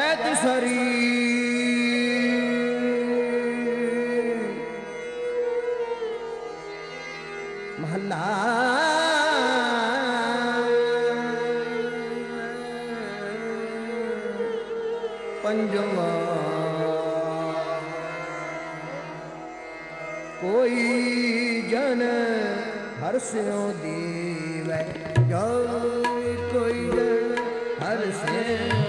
ਕਹਿਤ ਸਰੀ। ਮਹੱਲਾ। ਪੰਜਵਾਂ। ਕੋਈ ਜਨ ਹਰ ਸਿਉ ਦੀਵੈ ਜੋ ਕੋਈ ਜਨ ਹਰ ਸਿਉ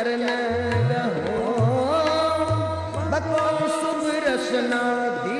चरण रहो बको शुभ रसना दी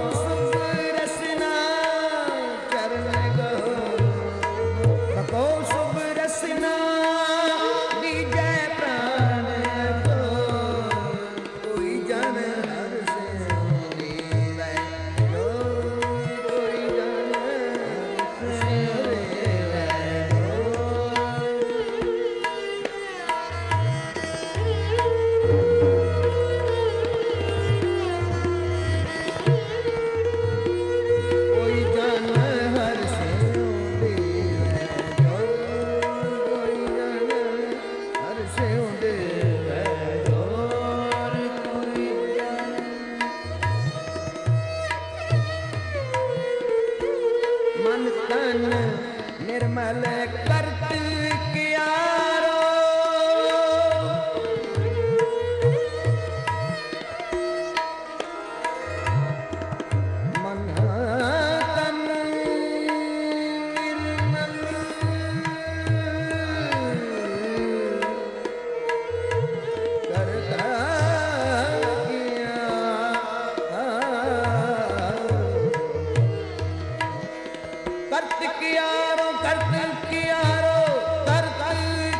ਕਰਤ ਕਿਆਰੋ ਕਰਤ ਕਿਆਰੋ ਕਰਤ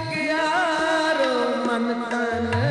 ਕਿਆਰੋ ਮਨ ਤਨ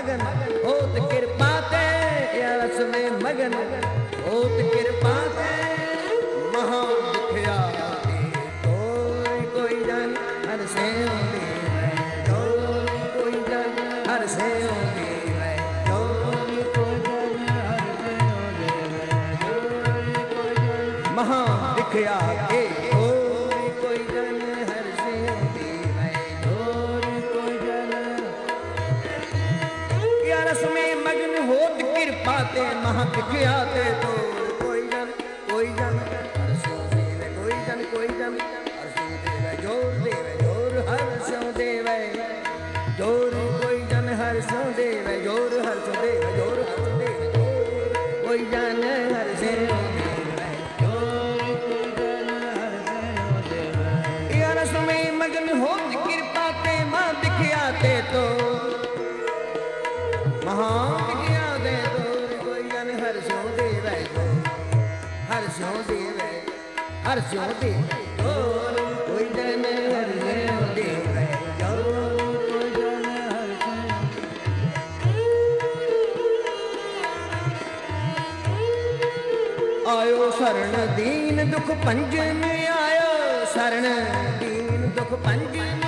मगन होत कृपा ते रस में मगन होत कृपा ते। महा ਲਿਖਿਆ ਤੇ ਤੋਰ ਕੋਈ ਜਨ ਕੋਈ ਜਨ, ਅਰਸੂ ਦੇਵੇ ਕੋਈ ਜਨ ਕੋਈ ਜਨ। ਅਰਸੂ ਦੇਵੇ ਜੋਰ ਦੇਵੇ ਜੋਰ ਹਰ ਸੋ ਦੇਵੇ ਜੋਰ। ਕੋਈ ਜਨ ਹਰ ਸੋ ਦੇਵੇ ਜੋਰ ਹਰ ਸੋ ਦੇਵੇ ਜੋਰ ਹਰ ਸੋ ਦੇਵੇ ਕੋਈ ਜਨ हर आयो शरण दीन दुख पंज में आयो। शरण दीन दुख पंज में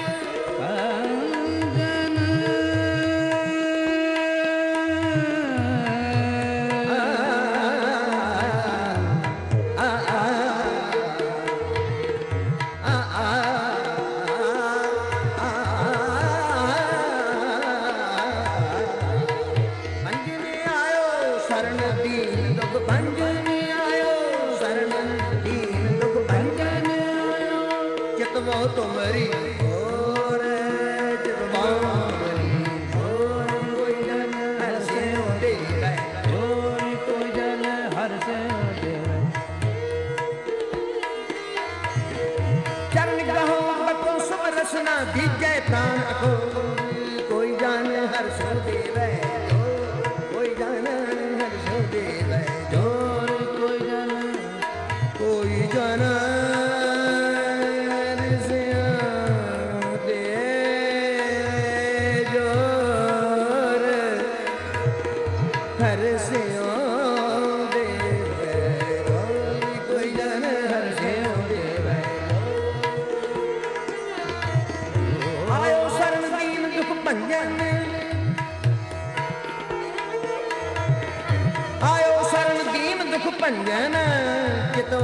तो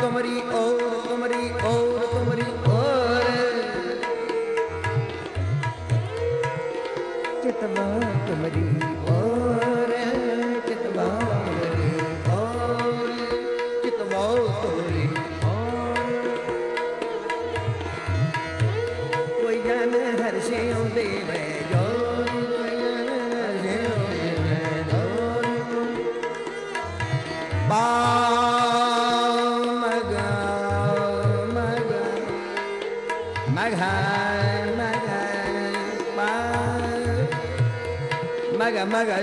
तुमरी और तुमरी और तुमरी और चितवा तुमरी maga,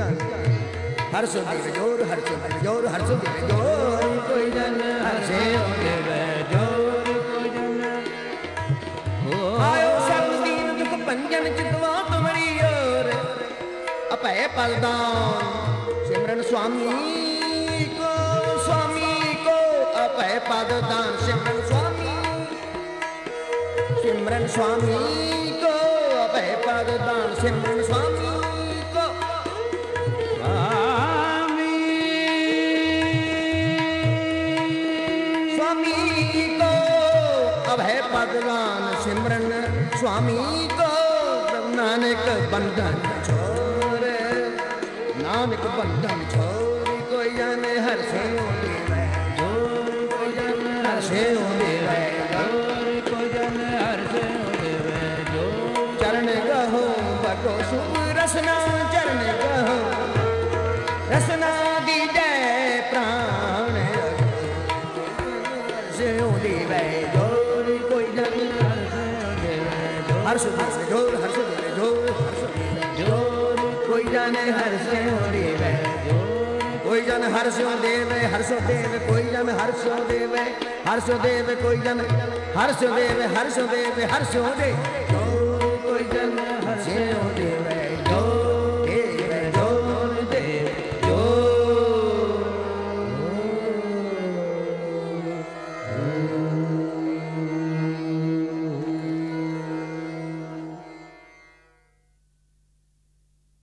हर्ष ज़ोर हर्ष ज़ोर हर्ष ज़ोर। कोई जन हर्षे ज़ोर कोई जन आयो संगीन दुख पंजन चितवा तुम्हारी ओर। अपय पलदान सिमरन स्वामी को स्वामी को। अपय पददान सिमरन स्वामी सिमरन स्वामी को। अपय पददान सिमरन स्वामी स्वामी को नानक बंधन छोरे नानक बंधन छोर को जाने हर से हर से चरण गहो बको सुरसना चरण गहो। हर्ष देवे हर्ष हर्ष देवे कोई जाने हर्ष देव कोई जन हर्ष देव हर्ष देव कोई जन हर्ष देव हर्ष देव कोई जन हर्ष देव हर्ष देव हर्ष देव कोई जन हर्ष